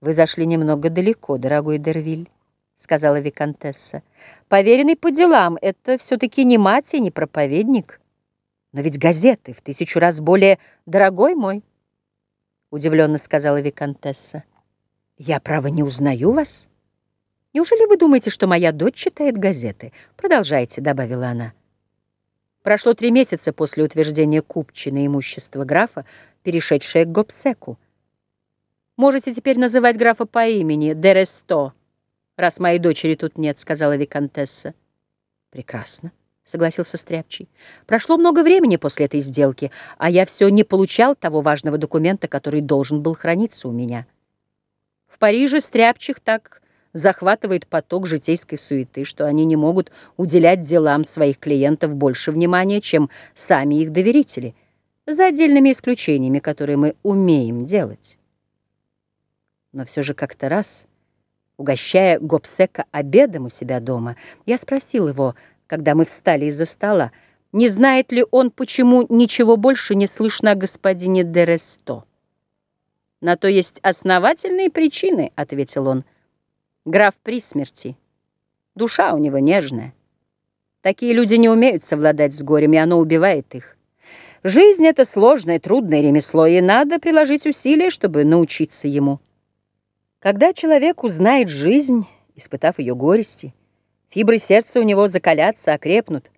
«Вы зашли немного далеко, дорогой Дервиль», — сказала Викантесса. «Поверенный по делам — это все-таки не мать и не проповедник. Но ведь газеты в тысячу раз более дорогой мой», — удивленно сказала Викантесса. «Я, право, не узнаю вас. Неужели вы думаете, что моя дочь читает газеты? Продолжайте», — добавила она. Прошло три месяца после утверждения Купчина имущества графа, перешедшее к Гобсеку. Можете теперь называть графа по имени Дересто, раз моей дочери тут нет, сказала виконтесса. Прекрасно, согласился Стряпчий. Прошло много времени после этой сделки, а я все не получал того важного документа, который должен был храниться у меня. В Париже Стряпчих так захватывает поток житейской суеты, что они не могут уделять делам своих клиентов больше внимания, чем сами их доверители, за отдельными исключениями, которые мы умеем делать. Но все же как-то раз, угощая Гобсека обедом у себя дома, я спросил его, когда мы встали из-за стола, не знает ли он, почему ничего больше не слышно о господине Дересто. «На то есть основательные причины», — ответил он. «Граф при смерти. Душа у него нежная. Такие люди не умеют совладать с горем, и оно убивает их. Жизнь — это сложное, трудное ремесло, и надо приложить усилия, чтобы научиться ему». Когда человек узнает жизнь, испытав ее горести, фибры сердца у него закалятся, окрепнут,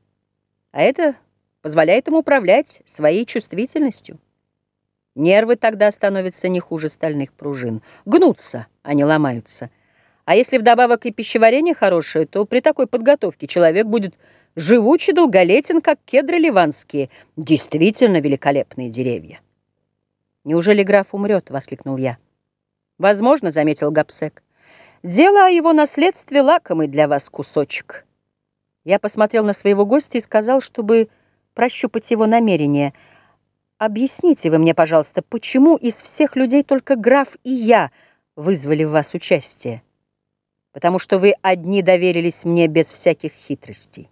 а это позволяет ему управлять своей чувствительностью. Нервы тогда становятся не хуже стальных пружин, гнутся, а не ломаются. А если вдобавок и пищеварение хорошее, то при такой подготовке человек будет живучий долголетен, как кедры ливанские, действительно великолепные деревья. «Неужели граф умрет?» — воскликнул я. Возможно, заметил Гапсек. Дело о его наследстве лакомый для вас кусочек. Я посмотрел на своего гостя и сказал, чтобы прощупать его намерение. Объясните вы мне, пожалуйста, почему из всех людей только граф и я вызвали в вас участие? Потому что вы одни доверились мне без всяких хитростей.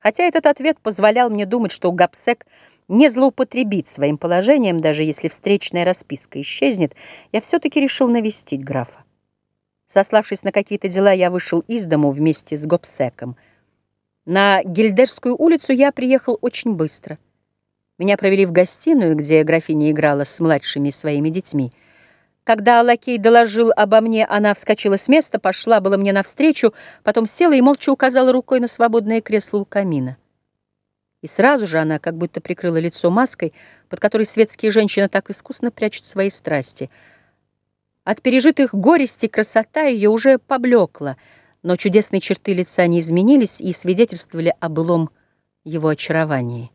Хотя этот ответ позволял мне думать, что Гапсек — не злоупотребить своим положением, даже если встречная расписка исчезнет, я все-таки решил навестить графа. Сославшись на какие-то дела, я вышел из дому вместе с Гобсеком. На Гильдерскую улицу я приехал очень быстро. Меня провели в гостиную, где графиня играла с младшими своими детьми. Когда лакей доложил обо мне, она вскочила с места, пошла было мне навстречу, потом села и молча указала рукой на свободное кресло у камина. И сразу же она как будто прикрыла лицо маской, под которой светские женщины так искусно прячут свои страсти. От пережитых горести красота ее уже поблекла, но чудесные черты лица не изменились и свидетельствовали о былом его очаровании.